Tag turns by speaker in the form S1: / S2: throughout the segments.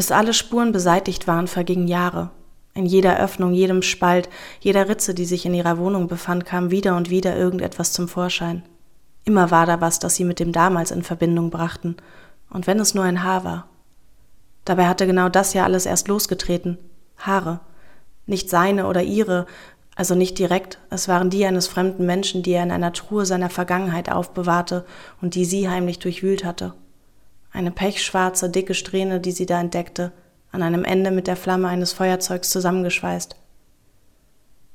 S1: Bis alle Spuren beseitigt waren, vergingen Jahre. In jeder Öffnung, jedem Spalt, jeder Ritze, die sich in ihrer Wohnung befand, kam wieder und wieder irgendetwas zum Vorschein. Immer war da was, das sie mit dem damals in Verbindung brachten, und wenn es nur ein Haar war. Dabei hatte genau das ja alles erst losgetreten. Haare. Nicht seine oder ihre, also nicht direkt, es waren die eines fremden Menschen, die er in einer Truhe seiner Vergangenheit aufbewahrte und die sie heimlich durchwühlt hatte. Eine pechschwarze, dicke Strähne, die sie da entdeckte, an einem Ende mit der Flamme eines Feuerzeugs zusammengeschweißt.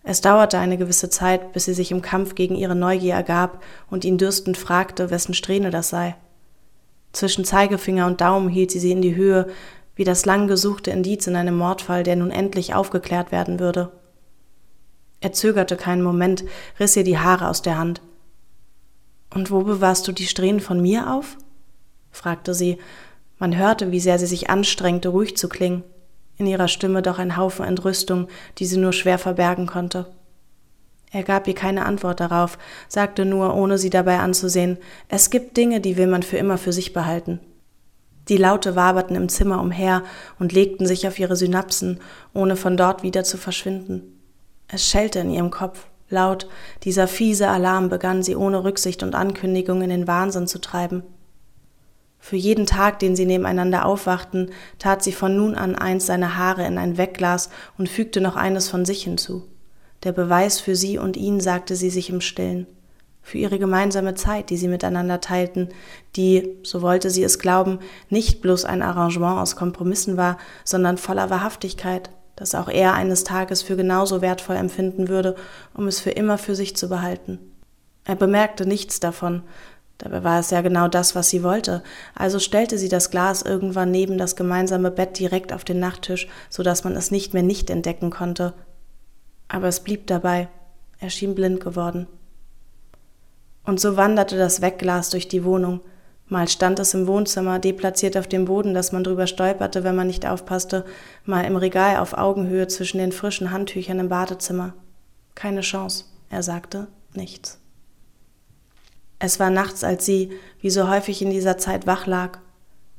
S1: Es dauerte eine gewisse Zeit, bis sie sich im Kampf gegen ihre Neugier ergab und ihn dürstend fragte, wessen Strähne das sei. Zwischen Zeigefinger und Daumen hielt sie sie in die Höhe, wie das lang gesuchte Indiz in einem Mordfall, der nun endlich aufgeklärt werden würde. Er zögerte keinen Moment, riss ihr die Haare aus der Hand. Und wo bewahrst du die Strähnen von mir auf? Fragte sie. Man hörte, wie sehr sie sich anstrengte, ruhig zu klingen. In ihrer Stimme doch ein Haufen Entrüstung, die sie nur schwer verbergen konnte. Er gab ihr keine Antwort darauf, sagte nur, ohne sie dabei anzusehen, es gibt Dinge, die will man für immer für sich behalten. Die Laute waberten im Zimmer umher und legten sich auf ihre Synapsen, ohne von dort wieder zu verschwinden. Es schellte in ihrem Kopf, laut, dieser fiese Alarm begann sie ohne Rücksicht und Ankündigung in den Wahnsinn zu treiben. Für jeden Tag, den sie nebeneinander aufwachten, tat sie von nun an eins seiner Haare in ein Wegglas und fügte noch eines von sich hinzu. Der Beweis für sie und ihn, sagte sie sich im Stillen. Für ihre gemeinsame Zeit, die sie miteinander teilten, die, so wollte sie es glauben, nicht bloß ein Arrangement aus Kompromissen war, sondern voller Wahrhaftigkeit, das auch er eines Tages für genauso wertvoll empfinden würde, um es für immer für sich zu behalten. Er bemerkte nichts davon, dabei war es ja genau das, was sie wollte, also stellte sie das Glas irgendwann neben das gemeinsame Bett direkt auf den Nachttisch, so dass man es nicht mehr nicht entdecken konnte. Aber es blieb dabei, er schien blind geworden. Und so wanderte das Wegglas durch die Wohnung, Mal stand es im Wohnzimmer, deplatziert auf dem Boden, dass man drüber stolperte, wenn man nicht aufpasste, mal im Regal auf Augenhöhe zwischen den frischen Handtüchern im Badezimmer. Keine Chance, er sagte nichts. Es war nachts, als sie, wie so häufig in dieser Zeit, wach lag.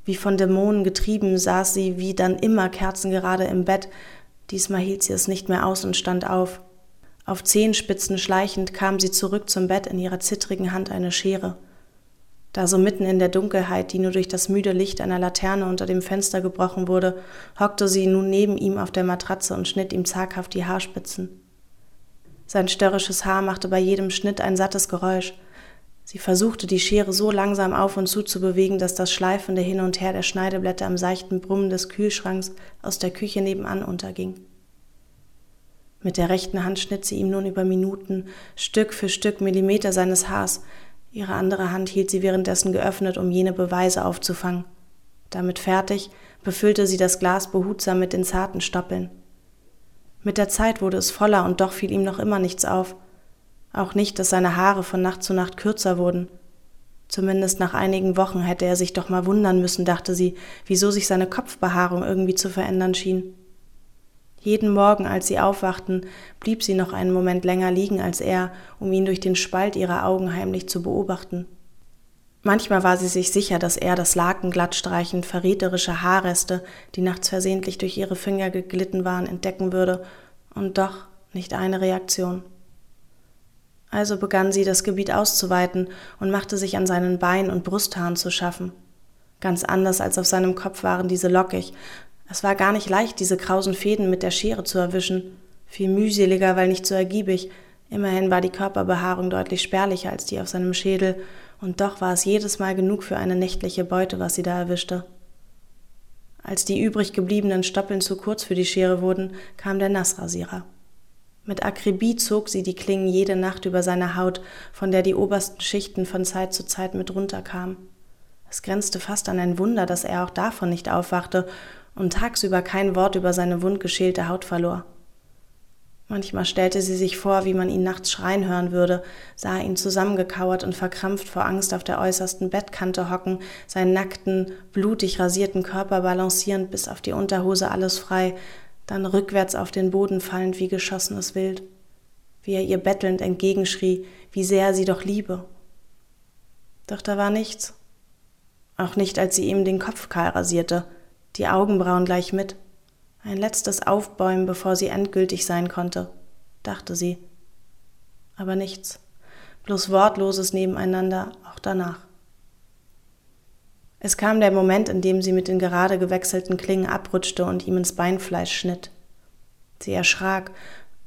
S1: Wie von Dämonen getrieben saß sie wie dann immer kerzengerade im Bett. Diesmal hielt sie es nicht mehr aus und stand auf. Auf Zehenspitzen schleichend kam sie zurück zum Bett, in ihrer zittrigen Hand eine Schere. Da so mitten in der Dunkelheit, die nur durch das müde Licht einer Laterne unter dem Fenster gebrochen wurde, hockte sie nun neben ihm auf der Matratze und schnitt ihm zaghaft die Haarspitzen. Sein störrisches Haar machte bei jedem Schnitt ein sattes Geräusch. Sie versuchte, die Schere so langsam auf und zu zu bewegen, dass das schleifende Hin und Her der Schneideblätter im seichten Brummen des Kühlschranks aus der Küche nebenan unterging. Mit der rechten Hand schnitt sie ihm nun über Minuten, Stück für Stück Millimeter seines Haars, Ihre andere Hand hielt sie währenddessen geöffnet, um jene Beweise aufzufangen. Damit fertig, befüllte sie das Glas behutsam mit den zarten Stoppeln. Mit der Zeit wurde es voller und doch fiel ihm noch immer nichts auf. Auch nicht, dass seine Haare von Nacht zu Nacht kürzer wurden. Zumindest nach einigen Wochen hätte er sich doch mal wundern müssen, dachte sie, wieso sich seine Kopfbehaarung irgendwie zu verändern schien. Jeden Morgen, als sie aufwachten, blieb sie noch einen Moment länger liegen als er, um ihn durch den Spalt ihrer Augen heimlich zu beobachten. Manchmal war sie sich sicher, dass er das Laken glattstreichend verräterische Haarreste, die nachts versehentlich durch ihre Finger geglitten waren, entdecken würde, und doch nicht eine Reaktion. Also begann sie, das Gebiet auszuweiten und machte sich an seinen Beinen und Brusthaaren zu schaffen. Ganz anders als auf seinem Kopf waren diese lockig, es war gar nicht leicht, diese krausen Fäden mit der Schere zu erwischen. Viel mühseliger, weil nicht so ergiebig. Immerhin war die Körperbehaarung deutlich spärlicher als die auf seinem Schädel, und doch war es jedes Mal genug für eine nächtliche Beute, was sie da erwischte. Als die übrig gebliebenen Stoppeln zu kurz für die Schere wurden, kam der Nassrasierer. Mit Akribie zog sie die Klingen jede Nacht über seine Haut, von der die obersten Schichten von Zeit zu Zeit mit runterkamen. Es grenzte fast an ein Wunder, dass er auch davon nicht aufwachte und tagsüber kein Wort über seine wundgeschälte Haut verlor. Manchmal stellte sie sich vor, wie man ihn nachts schreien hören würde, sah ihn zusammengekauert und verkrampft vor Angst auf der äußersten Bettkante hocken, seinen nackten, blutig rasierten Körper balancierend bis auf die Unterhose alles frei, dann rückwärts auf den Boden fallend wie geschossenes Wild, wie er ihr bettelnd entgegenschrie, wie sehr er sie doch liebe. Doch da war nichts. Auch nicht, als sie ihm den Kopf kahl rasierte, die Augenbrauen gleich mit. Ein letztes Aufbäumen, bevor sie endgültig sein konnte, dachte sie. Aber nichts, bloß wortloses Nebeneinander auch danach. Es kam der Moment, in dem sie mit den gerade gewechselten Klingen abrutschte und ihm ins Beinfleisch schnitt. Sie erschrak,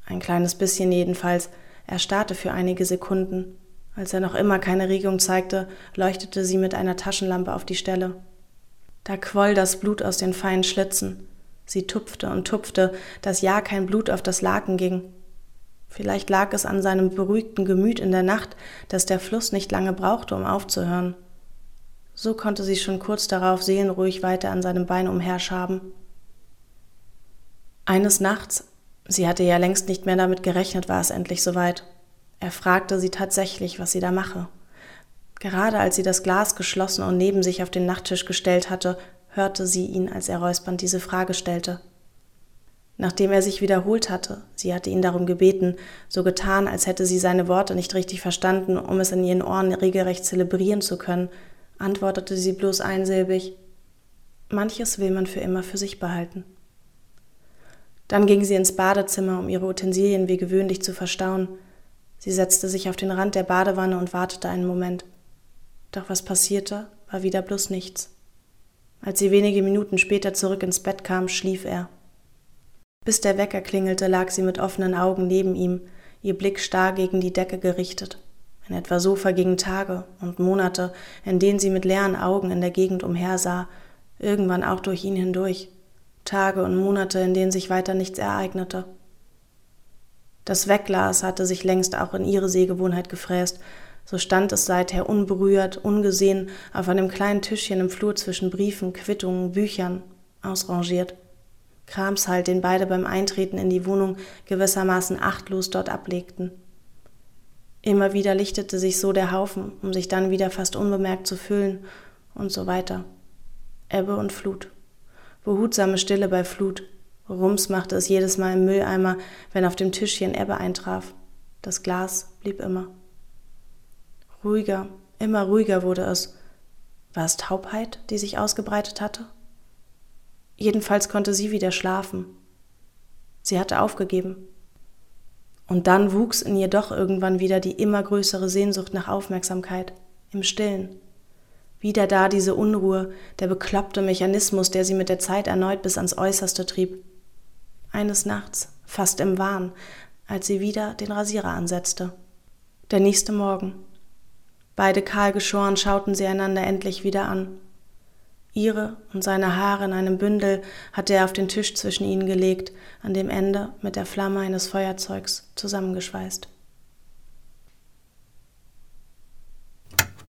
S1: ein kleines bisschen jedenfalls, er starrte für einige Sekunden. Als er noch immer keine Regung zeigte, leuchtete sie mit einer Taschenlampe auf die Stelle. Da quoll das Blut aus den feinen Schlitzen. Sie tupfte und tupfte, dass ja kein Blut auf das Laken ging. Vielleicht lag es an seinem beruhigten Gemüt in der Nacht, dass der Fluss nicht lange brauchte, um aufzuhören. So konnte sie schon kurz darauf seelenruhig weiter an seinem Bein umherschaben. Eines Nachts, sie hatte ja längst nicht mehr damit gerechnet, war es endlich soweit. Er fragte sie tatsächlich, was sie da mache. Gerade als sie das Glas geschlossen und neben sich auf den Nachttisch gestellt hatte, hörte sie ihn, als er räuspernd diese Frage stellte. Nachdem er sich wiederholt hatte, sie hatte ihn darum gebeten, so getan, als hätte sie seine Worte nicht richtig verstanden, um es in ihren Ohren regelrecht zelebrieren zu können, antwortete sie bloß einsilbig Manches will man für immer für sich behalten. Dann ging sie ins Badezimmer, um ihre Utensilien wie gewöhnlich zu verstauen. Sie setzte sich auf den Rand der Badewanne und wartete einen Moment. Doch was passierte, war wieder bloß nichts. Als sie wenige Minuten später zurück ins Bett kam, schlief er. Bis der Wecker klingelte, lag sie mit offenen Augen neben ihm, ihr Blick starr gegen die Decke gerichtet. In etwa so vergingen Tage und Monate, in denen sie mit leeren Augen in der Gegend umhersah, irgendwann auch durch ihn hindurch. Tage und Monate, in denen sich weiter nichts ereignete. Das Wegglas hatte sich längst auch in ihre Sehgewohnheit gefräst, so stand es seither unberührt, ungesehen auf einem kleinen Tischchen im Flur zwischen Briefen, Quittungen, Büchern, ausrangiert. Krams halt, den beide beim Eintreten in die Wohnung gewissermaßen achtlos dort ablegten. Immer wieder lichtete sich so der Haufen, um sich dann wieder fast unbemerkt zu füllen und so weiter. Ebbe und Flut. Behutsame Stille bei Flut. Rums machte es jedes Mal im Mülleimer, wenn auf dem Tischchen Ebbe eintraf. Das Glas blieb immer. Ruhiger, immer ruhiger wurde es. War es Taubheit, die sich ausgebreitet hatte? Jedenfalls konnte sie wieder schlafen. Sie hatte aufgegeben. Und dann wuchs in ihr doch irgendwann wieder die immer größere Sehnsucht nach Aufmerksamkeit, im Stillen. Wieder da diese Unruhe, der bekloppte Mechanismus, der sie mit der Zeit erneut bis ans Äußerste trieb. Eines Nachts, fast im Wahn, als sie wieder den Rasierer ansetzte. Der nächste Morgen, Beide kahl geschoren schauten sie einander endlich wieder an. Ihre und seine Haare in einem Bündel hatte er auf den Tisch zwischen ihnen gelegt, an dem Ende mit der Flamme eines Feuerzeugs zusammengeschweißt.